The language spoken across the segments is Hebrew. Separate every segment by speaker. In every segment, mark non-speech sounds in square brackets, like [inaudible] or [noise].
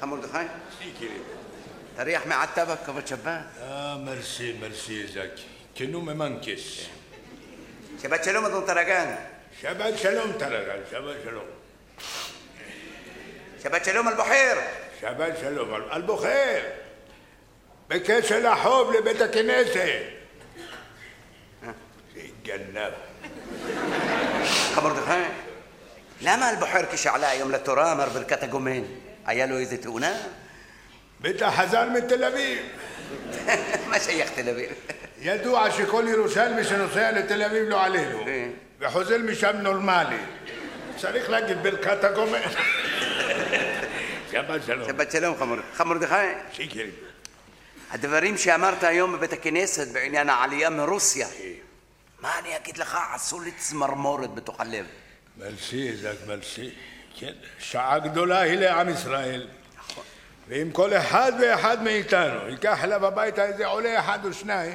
Speaker 1: خمر
Speaker 2: دخان؟
Speaker 1: سي تريح مع عتبك
Speaker 2: كفر شبان آه مرسي مرسي زك كنو منكس
Speaker 1: شبات شلوم دون ترقان.
Speaker 2: شبات شلوم ترقان شبات شلوم.
Speaker 1: شبات شلوم البحير.
Speaker 2: شبات شلوم البخير. بكيس الحوب لبيت الكنيسة جنب.
Speaker 1: خمر دخان. لما البحر كش على يوم لتورامر بالكتاجومين היה לו איזה תאונה?
Speaker 2: בטח חזר מתל אביב. [laughs]
Speaker 1: מה שייך תל אביב?
Speaker 2: ידוע שכל ירושלמי שנוסע לתל אביב לא עלינו, וחוזר משם נורמלי. צריך להגיד ברכת הגומר. [laughs] שבת שלום.
Speaker 1: שבת שלום, חמור. חמורדכי.
Speaker 2: שיקרים.
Speaker 1: הדברים שאמרת היום בבית הכנסת בעניין העלייה מרוסיה, מה אני אגיד לך, עשו לי צמרמורת בתוך הלב.
Speaker 2: מלסי, זק מלסי. כן, שעה גדולה היא לעם ישראל. ואם כל אחד ואחד מאיתנו ייקח אליו הביתה איזה עולה אחד או שניים,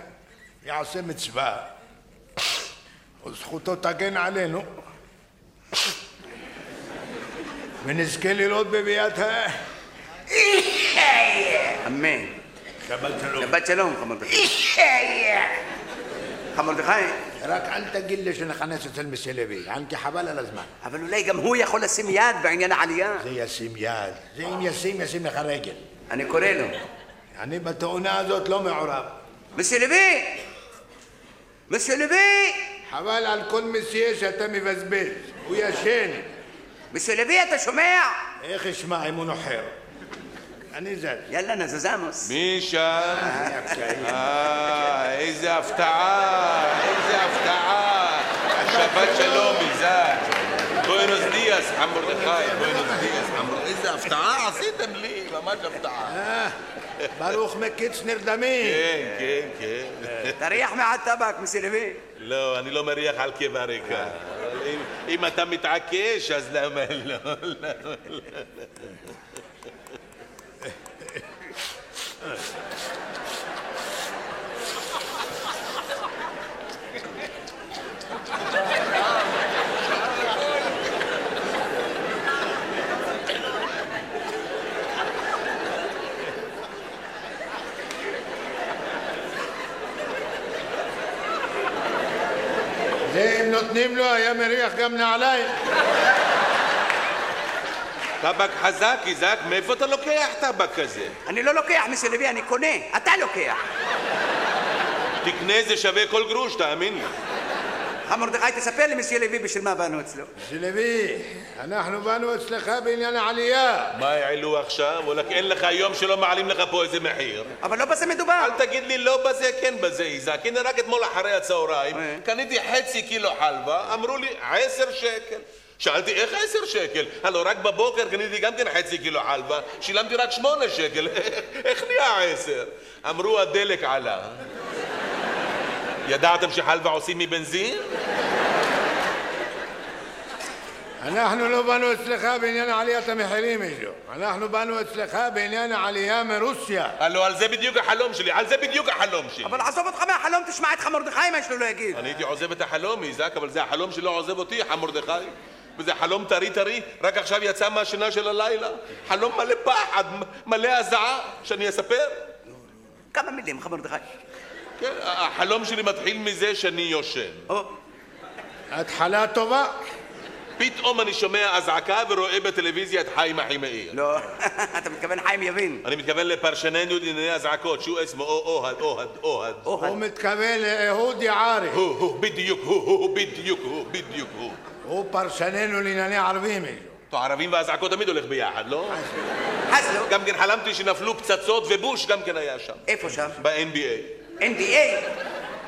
Speaker 2: יעשה מצווה, וזכותו תגן עלינו, ונזכה לראות בביאת ה...
Speaker 1: אמן.
Speaker 2: שבת שלום.
Speaker 1: שבת שלום, חמור מרדכי. חמור מרדכי,
Speaker 2: רק אל תגיד לי שנכנס אצל מסלוי, כי חבל על הזמן.
Speaker 1: אבל אולי גם הוא יכול לשים יד בעניין העלייה.
Speaker 2: זה ישים יד, זה אם ישים, ישים לך רגל.
Speaker 1: אני קורא לו.
Speaker 2: אני בתאונה הזאת לא מעורב.
Speaker 1: מסי לוי!
Speaker 2: חבל על כל מסיה שאתה מבזבז, הוא ישן.
Speaker 1: מסי לוי, אתה שומע?
Speaker 2: איך אשמע אם הוא נוחר? אני זז.
Speaker 1: יאללה, נזזמוס.
Speaker 3: מי שם? אה, איזה הפתעה, איזה הפתעה. שבת שלום, מזל. בואנוס דיאס, חמורדכי, בואנוס דיאס, חמור... איזה הפתעה עשיתם לי, ממש הפתעה.
Speaker 2: אה, ברוך מקיץ נרדמים.
Speaker 3: כן, כן, כן.
Speaker 1: תריח מעט טבק, מסי לוי.
Speaker 3: לא, אני לא מריח על קיבה ריקה. אם- אם אתה מתעקש, אז למה לא?
Speaker 2: נותנים לו היה מריח גם נעליים.
Speaker 3: טבק חזק, איזק, מאיפה אתה לוקח טבק כזה?
Speaker 1: אני לא לוקח, מסי לוי, אני קונה. אתה לוקח.
Speaker 3: תקנה זה שווה כל גרוש, תאמין לי.
Speaker 1: מרדכי, תספר לי, מסי לוי, בשביל מה באנו אצלו.
Speaker 2: שלוי, אנחנו באנו אצלך בעניין העלייה.
Speaker 3: מה העלו עכשיו? וואלכ, אין לך יום שלא מעלים לך פה איזה מחיר.
Speaker 1: אבל לא בזה מדובר.
Speaker 3: אל תגיד לי לא בזה, כן בזה, איזק. הנה רק אתמול אחרי הצהריים
Speaker 1: אה.
Speaker 3: קניתי חצי קילו חלבה, אמרו לי עשר שקל. שאלתי איך עשר שקל? הלו רק בבוקר קניתי גם כן חצי קילו חלבה, שילמתי רק שמונה שקל, [laughs] איך נהיה עשר? אמרו הדלק עלה. ידעתם שחלבה עושים מבנזין?
Speaker 2: אנחנו לא באנו אצלך בעניין עליית המחירים, איזו. אנחנו באנו אצלך בעניין העלייה מרוסיה.
Speaker 3: הלו על זה בדיוק החלום שלי, על זה בדיוק החלום שלי.
Speaker 1: אבל עזוב אותך מהחלום, תשמע את חמור מרדכי, מה יש לו להגיד.
Speaker 3: אני הייתי עוזב את החלום, איזק, אבל זה החלום שלא עוזב אותי, חמורדכי. וזה חלום טרי טרי, רק עכשיו יצא מהשינה של הלילה. חלום מלא פחד, מלא הזעה, שאני אספר?
Speaker 1: כמה מילים, חמור מרדכי.
Speaker 3: כן, החלום שלי מתחיל מזה שאני יושן.
Speaker 1: או,
Speaker 2: התחלה טובה.
Speaker 3: פתאום אני שומע אזעקה ורואה בטלוויזיה את חיים אחימאיר.
Speaker 1: לא, [laughs] אתה מתכוון חיים יבין.
Speaker 3: אני מתכוון לפרשננו לענייני אזעקות, שהוא אסמו אוהד, אוהד, אוהד.
Speaker 1: אוהד.
Speaker 2: הוא מתכוון לאהוד יערי.
Speaker 3: הוא, הוא, בדיוק, הוא, הוא, בדיוק, הוא, בדיוק, הוא.
Speaker 2: הוא פרשננו לענייני ערבים, איזו.
Speaker 3: טוב, ערבים ואזעקות תמיד הולך ביחד, לא?
Speaker 1: חסלו,
Speaker 3: גם כן חלמתי שנפלו פצצות ובוש גם כן היה שם.
Speaker 1: איפה שם?
Speaker 3: ב-NBA.
Speaker 1: NBA.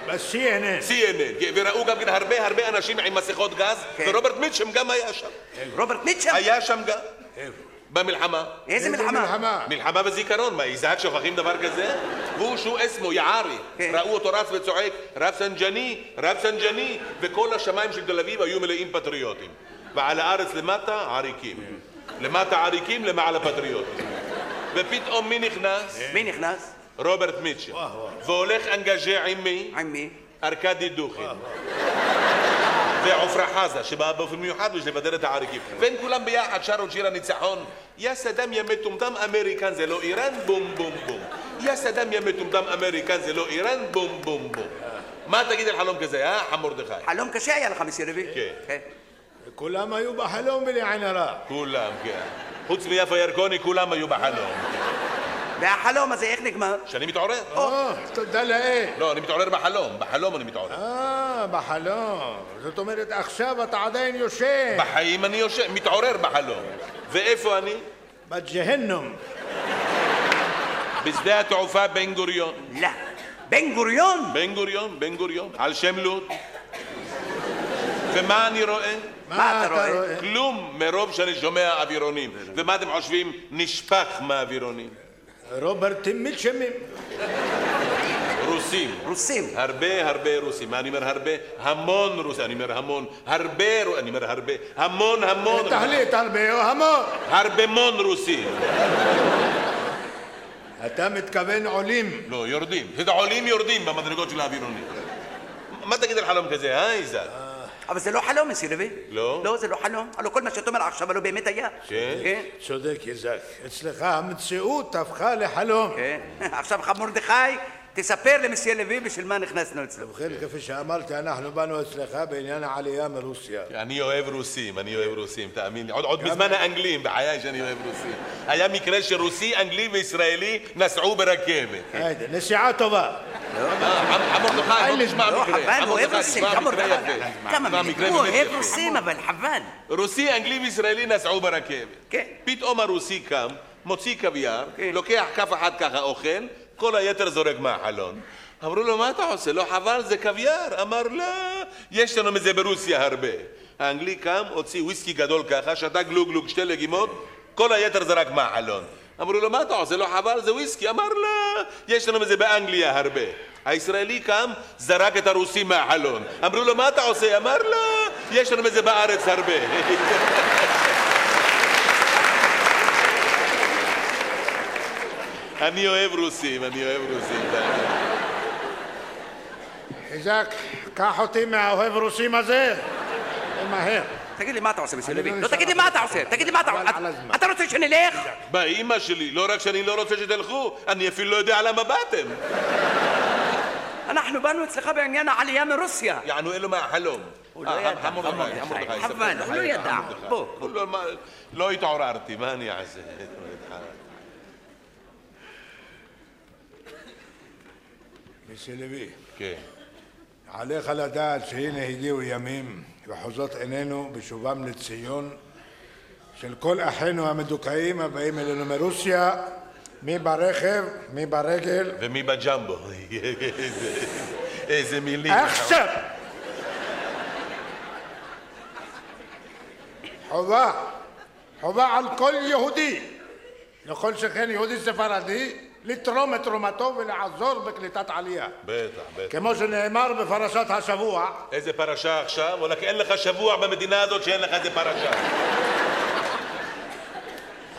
Speaker 2: ב-CNN.
Speaker 3: CNN, כן, וראו גם כן הרבה הרבה אנשים עם מסכות גז,
Speaker 1: כן.
Speaker 3: ורוברט מיטשם גם היה שם.
Speaker 1: רוברט מיטשם?
Speaker 3: היה שם גם. במלחמה.
Speaker 1: איזה מלחמה?
Speaker 3: מלחמה בזיכרון, מה, איזק שוכחים דבר כזה? והוא שהוא אסמו, יערי.
Speaker 1: כן.
Speaker 3: ראו אותו רץ וצועק, רב סנג'ני, רב סנג'ני, וכל השמיים של תל אביב היו מלאים פטריוטים. ועל הארץ למטה, עריקים. למטה עריקים, למעלה פטריוטים. ופתאום מי נכנס?
Speaker 1: מי נכנס?
Speaker 3: רוברט מיטשל. והולך אנגאז'ה עם מי?
Speaker 1: עם מי?
Speaker 3: ארכדי דוכין. ועופרה חזה, שבאה באופן מיוחד בשביל לבדר את העריקים. והם כולם ביחד שרו את שיר הניצחון. יא סדאם יא מטומטם אמריקן זה לא איראן, בום בום בום. יא סדאם יא מטומטם אמריקן זה לא איראן, בום בום בום. מה תגיד על חלום כזה, אה, חם מרדכי?
Speaker 1: חלום קשה היה לך, מסי לוי.
Speaker 3: כן.
Speaker 2: כולם היו בחלום בלי עין הרע.
Speaker 3: כולם, כן. חוץ מיפה ירקוני, כולם היו בחלום.
Speaker 1: והחלום הזה, איך נגמר?
Speaker 3: שאני מתעורר?
Speaker 2: או, תודה לאל.
Speaker 3: לא, אני מתעורר בחלום, בחלום אני מתעורר.
Speaker 2: אה, בחלום. זאת אומרת, עכשיו אתה עדיין יושן.
Speaker 3: בחיים אני יושן, מתעורר בחלום. ואיפה אני?
Speaker 2: בג'הנום.
Speaker 3: בשדה התעופה בן גוריון.
Speaker 1: לא. בן גוריון?
Speaker 3: בן גוריון, בן גוריון, על שם לוד. ומה אני רואה?
Speaker 1: מה אתה רואה?
Speaker 3: כלום, מרוב שאני שומע אווירונים. ומה אתם חושבים? נשפך מהאווירונים.
Speaker 2: רוברטים מתשמים.
Speaker 3: רוסים.
Speaker 1: רוסים.
Speaker 3: הרבה הרבה רוסים. מה אני אומר הרבה? המון רוסים. אני אומר המון. הרבה, אני אומר הרבה. המון המון.
Speaker 2: תחליט הרבה או המון.
Speaker 3: הרבה מון רוסים.
Speaker 2: אתה מתכוון עולים.
Speaker 3: לא, יורדים. עולים יורדים במדרגות של האווירונים. מה תגיד על חלום כזה, אה, איזק?
Speaker 1: אבל זה לא חלום, מסי לוי.
Speaker 3: לא?
Speaker 1: לא, זה לא חלום. הלוא כל מה שאתה אומר עכשיו, הלוא באמת היה.
Speaker 3: כן?
Speaker 1: כן.
Speaker 2: צודק, יזק. אצלך המציאות הפכה לחלום.
Speaker 1: כן. [laughs] עכשיו, מרדכי, תספר למסי לוי בשביל מה נכנסנו אצלו.
Speaker 2: ובכן, כפי שאמרתי, אנחנו באנו אצלך בעניין העלייה מרוסיה.
Speaker 3: אני אוהב רוסים, אני אוהב רוסים, תאמין לי. עוד, בזמן האנגלים, בחיי שאני אוהב רוסים. היה מקרה שרוסי, אנגלי וישראלי נסעו ברכבת.
Speaker 2: היידה, נסיעה טובה.
Speaker 3: חם מרדכי, בוא תשמע
Speaker 1: לא,
Speaker 3: מקרה.
Speaker 1: חבל,
Speaker 3: חם
Speaker 1: הוא אוהב רוסים,
Speaker 3: מקרה
Speaker 1: מילים.
Speaker 3: מקרה
Speaker 1: הוא אוהב. רוסים, אבל חבל.
Speaker 3: רוסי, אנגלי וישראלי נסעו ברכבת.
Speaker 1: כן.
Speaker 3: פתאום הרוסי קם, מוציא קוויאר,
Speaker 1: כן.
Speaker 3: לוקח כף אחת ככה אוכל, כל היתר זורק מהחלון. אמרו לו, מה אתה עושה? לא חבל, זה קוויאר. אמר, לא, יש לנו מזה ברוסיה הרבה. האנגלי קם, הוציא וויסקי גדול ככה, שתה גלוג גלוג שתי לגימות, כל היתר זרק מהחלון. אמרו לו, מה אתה עושה? לא חבל, זה וויסקי. אמר, לא, יש לנו מזה באנגליה הרבה. הישראלי קם, זרק את הרוסי מהחלון. אמרו לו, מה אתה עושה? אמר, לא, יש לנו מזה בארץ הרבה. [laughs] אני אוהב רוסים, אני אוהב רוסים.
Speaker 2: יזק, קח אותי מהאוהב רוסים הזה. מהר.
Speaker 1: תגיד לי, מה אתה עושה, לוי?
Speaker 2: לא
Speaker 1: לא, תגיד לי, מה אתה עושה? תגיד לי, מה אתה עושה? אתה רוצה שנלך?
Speaker 3: באימא שלי, לא רק שאני לא רוצה שתלכו, אני אפילו לא יודע למה באתם.
Speaker 1: אנחנו באנו אצלך בעניין העלייה מרוסיה.
Speaker 3: יענו אלו מהחלום.
Speaker 1: הוא לא
Speaker 3: אה,
Speaker 1: ידע, חבל. הוא לא ידע. בוא.
Speaker 3: לא- מה- לא התעוררתי, מה אני אעשה?
Speaker 2: מיסי לוי,
Speaker 3: כן.
Speaker 2: עליך לדעת שהנה הגיעו ימים וחוזות עינינו בשובם לציון של כל אחינו המדוכאים הבאים אלינו מרוסיה, מי ברכב, מי ברגל.
Speaker 3: ומי בג'מבו? איזה- איזה מילים.
Speaker 2: עכשיו! חובה, חובה על כל יהודי, לכל שכן יהודי ספרדי, לתרום את תרומתו ולעזור בקליטת עלייה.
Speaker 3: בטח, בטח.
Speaker 2: כמו שנאמר בפרשת השבוע,
Speaker 3: איזה פרשה עכשיו? וואלכ, אין לך שבוע במדינה הזאת שאין לך איזה פרשה.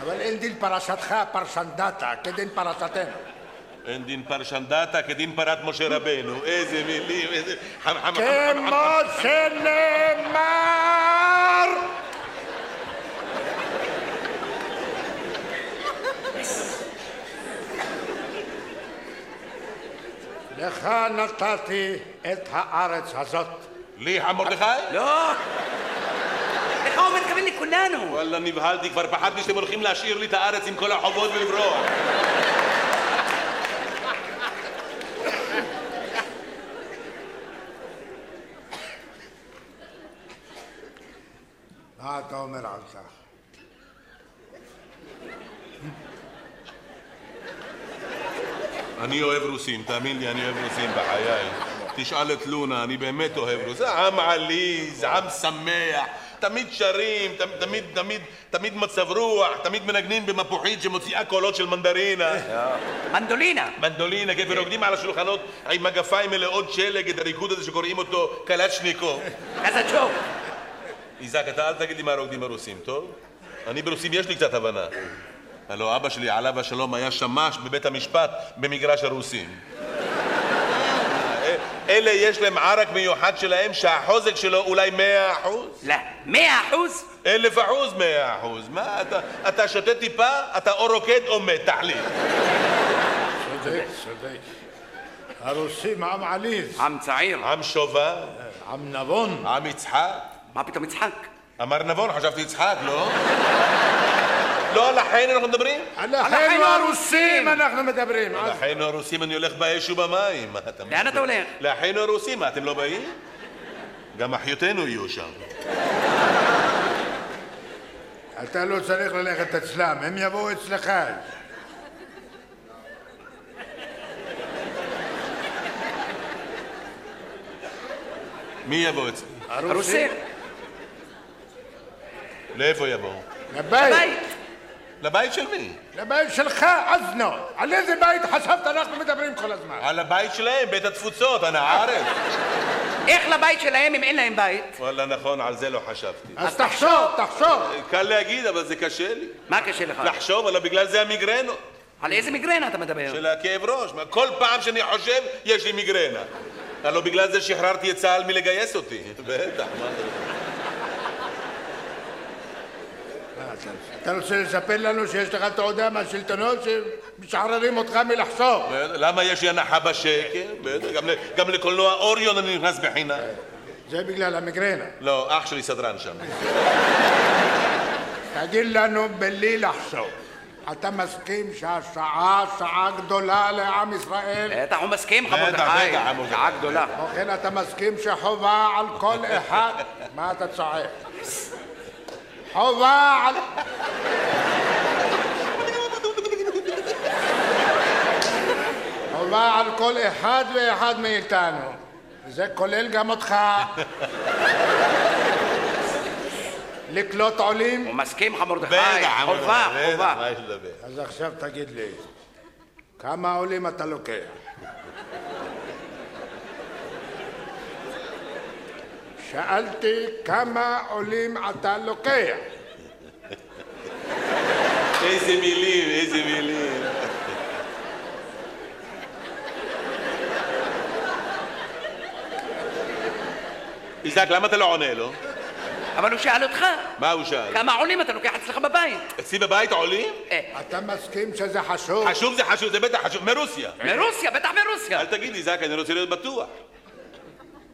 Speaker 2: אבל אין דין פרשתך פרשנדתה כדין פרשתנו.
Speaker 3: אין דין פרשנדתה כדין פרת משה רבנו. איזה מילים, איזה...
Speaker 2: כמו
Speaker 3: חם.
Speaker 2: שנאמר! לך נתתי את הארץ הזאת.
Speaker 3: לי, חם מרדכי?
Speaker 1: לא. לך הוא מתכוון לכולנו.
Speaker 3: וואלה, נבהלתי, כבר פחדתי שאתם הולכים להשאיר לי את הארץ עם כל החובות ולברוח.
Speaker 2: מה אתה אומר על כך?
Speaker 3: אני אוהב רוסים, תאמין לי, אני אוהב רוסים בחיי. תשאל את לונה, אני באמת אוהב רוסים. זה עם עליז, עם שמח, תמיד שרים, תמיד, תמיד, תמיד, מצב רוח, תמיד מנגנים במפוחית שמוציאה קולות של מנדרינה.
Speaker 1: מנדולינה.
Speaker 3: מנדולינה, כן, ורוקדים על השולחנות עם מגפיים מלאות שלג, את הריקוד הזה שקוראים אותו קלצ'ניקו.
Speaker 1: קזצ'וק.
Speaker 3: איזק, אתה אל תגיד לי מה רוקדים הרוסים, טוב? אני ברוסים יש לי קצת הבנה. הלוא אבא שלי, עליו השלום, היה שמש בבית המשפט במגרש הרוסים. אלה יש להם ערק מיוחד שלהם שהחוזק שלו אולי 100 אחוז?
Speaker 1: لا 100 אחוז?
Speaker 3: אלף אחוז 100 אחוז. מה, אתה, אתה שותה טיפה, אתה או רוקד או מת, תחליט.
Speaker 2: צודק, צודק. הרוסים עם עליז,
Speaker 1: עם צעיר.
Speaker 3: עם שובה,
Speaker 2: עם נבון.
Speaker 3: עם יצחק.
Speaker 1: מה פתאום יצחק?
Speaker 3: אמר נבון, חשבתי יצחק, לא? לא על אחינו אנחנו מדברים?
Speaker 2: על
Speaker 1: אחינו הרוסים.
Speaker 2: אנחנו מדברים.
Speaker 3: על אחינו הרוסים אני הולך באש ובמים.
Speaker 1: לאן אתה הולך?
Speaker 3: לאחינו הרוסים, מה, אתם לא באים? גם אחיותינו יהיו שם.
Speaker 2: אתה לא צריך ללכת אצלם, הם יבואו אצלך.
Speaker 3: מי יבוא אצלי?
Speaker 1: הרוסים.
Speaker 3: לאיפה יבואו?
Speaker 2: לבית,
Speaker 1: בית.
Speaker 3: לבית של מי?
Speaker 2: לבית שלך, אזנו. על איזה בית חשבת אנחנו מדברים כל הזמן?
Speaker 3: על הבית שלהם, בית התפוצות, אנא ערב.
Speaker 1: איך לבית שלהם אם אין להם בית?
Speaker 3: וואלה, נכון, על זה לא חשבתי.
Speaker 2: אז תחשוב, תחשוב.
Speaker 3: קל להגיד, אבל זה קשה לי.
Speaker 1: מה קשה לך?
Speaker 3: לחשוב, אבל בגלל זה המיגרנות
Speaker 1: על איזה מיגרנה אתה מדבר?
Speaker 3: של הכאב ראש. כל פעם שאני חושב, יש לי מיגרנה. הלוא בגלל זה שחררתי את צה"ל מלגייס אותי. בטח, מה אתה רוצה?
Speaker 2: אתה רוצה לספר לנו שיש לך תעודה מהשלטונות שמשחררים אותך מלחשוב?
Speaker 3: למה יש לי הנחה בשקל? גם לקולנוע אוריון אני נכנס בחינם.
Speaker 2: זה בגלל המיגרנה.
Speaker 3: לא, אח שלי סדרן שם.
Speaker 2: תגיד לנו בלי לחשוב. אתה מסכים שהשעה שעה גדולה לעם ישראל?
Speaker 1: בטח הוא מסכים. חמור דחי. שעה גדולה.
Speaker 2: כמו כן אתה מסכים שחובה על כל אחד... מה אתה צועק? חובה על... חובה על כל אחד ואחד מאיתנו. זה כולל גם אותך. לקלוט עולים?
Speaker 1: הוא מסכים, חמור דחי.
Speaker 3: בטח, חמור
Speaker 1: חובה, חובה.
Speaker 2: אז עכשיו תגיד לי, כמה עולים אתה לוקח? שאלתי כמה עולים אתה לוקח.
Speaker 3: איזה מילים, איזה מילים. איזק, למה אתה לא עונה לו?
Speaker 1: אבל הוא שאל אותך,
Speaker 3: מה הוא שאל?
Speaker 1: כמה עולים אתה לוקח אצלך בבית?
Speaker 3: אצלי בבית עולים?
Speaker 1: אה,
Speaker 2: אתה מסכים שזה חשוב?
Speaker 3: חשוב זה חשוב, זה בטח חשוב. מרוסיה.
Speaker 1: מרוסיה, בטח מרוסיה.
Speaker 3: אל תגיד לי, זק, אני רוצה להיות בטוח.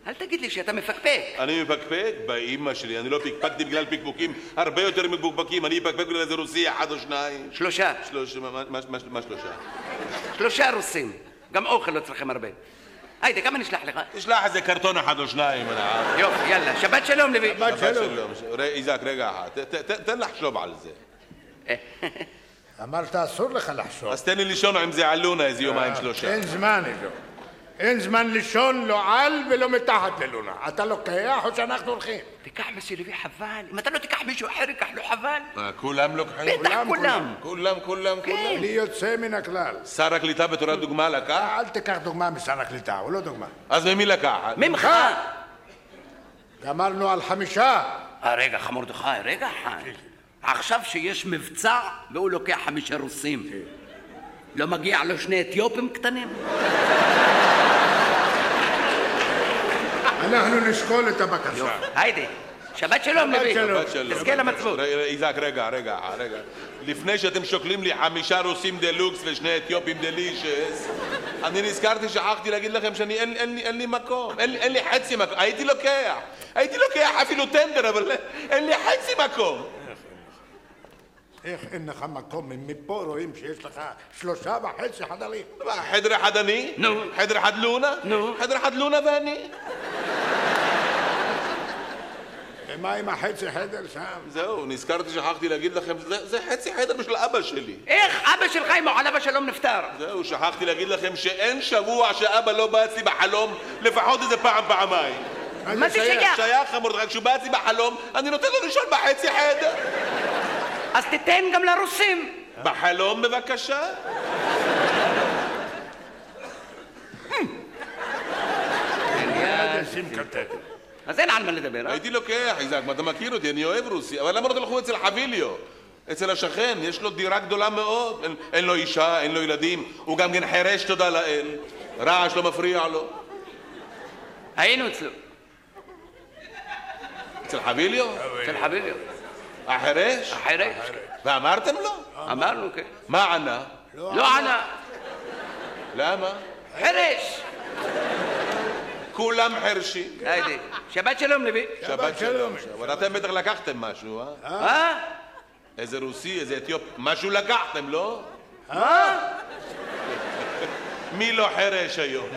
Speaker 1: אל תגיד לי שאתה מפקפק.
Speaker 3: אני מפקפק? באימא שלי, אני לא פקפקתי בגלל פקפוקים הרבה יותר מפוקפקים, אני אפקפק בגלל איזה רוסי אחד או שניים.
Speaker 1: שלושה.
Speaker 3: שלושה, מה, מה, מה שלושה?
Speaker 1: שלושה רוסים. גם אוכל לא צריכים הרבה. היידה, כמה נשלח לך?
Speaker 3: תשלח איזה קרטון אחד או שניים.
Speaker 1: יופי, יאללה. שבת שלום, לוי.
Speaker 2: שבת שלום.
Speaker 3: איזק, רגע אחת. תן לחשוב על זה.
Speaker 2: אמרת אסור לך לחשוב.
Speaker 3: אז תן לי לישון עם זה עלונה איזה יומיים שלושה.
Speaker 2: אין זמן איתו. אין זמן לישון לא על ולא מתחת ללונה. אתה לוקח או שאנחנו הולכים?
Speaker 1: תיקח מסי לוי חבל. אם אתה לא תיקח מישהו אחר, ייקח לו חבל.
Speaker 3: מה, כולם לוקחים?
Speaker 1: בטח
Speaker 2: כולם,
Speaker 1: כולם.
Speaker 3: כולם, כולם, כולם.
Speaker 2: בלי יוצא מן הכלל.
Speaker 3: שר הקליטה בתור דוגמה לקח?
Speaker 2: אל תיקח דוגמה משר הקליטה, הוא לא דוגמה.
Speaker 3: אז ממי לקחת?
Speaker 1: ממך.
Speaker 2: גמרנו על חמישה.
Speaker 1: אה, רגע, חמורדכי, רגע אחד. עכשיו שיש מבצע והוא לוקח חמישה רוסים. לא מגיע לו שני אתיופים קטנים?
Speaker 2: אנחנו נשקול את הבקשה.
Speaker 1: היידה, שבת שלום
Speaker 2: שלום.
Speaker 1: תזכה למצוות.
Speaker 3: איזק, רגע, רגע, רגע. לפני שאתם שוקלים לי חמישה רוסים דלוקס ושני אתיופים דלישס, אני נזכרתי, שכחתי להגיד לכם שאני אין, אין, אין לי מקום, אין, אין לי חצי מקום. הייתי לוקח, הייתי לוקח אפילו טנדר, אבל אין לי חצי מקום.
Speaker 2: איך אין לך מקום? מפה רואים שיש לך שלושה וחצי חדרים.
Speaker 3: חדר אחד אני?
Speaker 1: נו.
Speaker 3: חדר אחד לונה?
Speaker 1: נו.
Speaker 3: חדר אחד לונה ואני?
Speaker 2: ומה עם החצי חדר שם?
Speaker 3: זהו, נזכרתי, שכחתי להגיד לכם, זה, זה חצי חדר בשביל אבא שלי.
Speaker 1: איך אבא שלך עם עליו השלום נפטר?
Speaker 3: זהו, שכחתי להגיד לכם שאין שבוע שאבא לא בא אצלי בחלום לפחות איזה פעם, פעמיים.
Speaker 1: מה זה שייך?
Speaker 3: שייך חמור, כשהוא בא אצלי בחלום, אני נותן לו לישון בחצי חדר.
Speaker 1: אז תיתן גם לרוסים.
Speaker 3: בחלום בבקשה.
Speaker 2: שמקטטת.
Speaker 1: אז אין על מה לדבר, אה?
Speaker 3: הייתי לוקח, איזק, אתה מכיר אותי, אני אוהב רוסי, אבל למה לא תלכו אצל חביליו? אצל השכן, יש לו דירה גדולה מאוד, אין, אין לו אישה, אין לו ילדים, הוא גם כן חירש, תודה לאל. רעש לא מפריע לו.
Speaker 1: היינו אצלו,
Speaker 3: אצל חביליו?
Speaker 1: אצל חביליו,
Speaker 3: החירש?
Speaker 1: החירש.
Speaker 3: ואמרתם לו?
Speaker 1: אמרנו, כן.
Speaker 3: מה ענה?
Speaker 1: לא ענה,
Speaker 3: למה?
Speaker 1: חירש.
Speaker 3: כולם חרשים.
Speaker 1: היידי. שבת שלום, לוי.
Speaker 3: שבת שלום. אבל אתם בטח לקחתם משהו, אה?
Speaker 1: אה?
Speaker 3: איזה רוסי, איזה אתיופ... משהו לקחתם, לא?
Speaker 1: מה?
Speaker 3: מי לא חירש היום?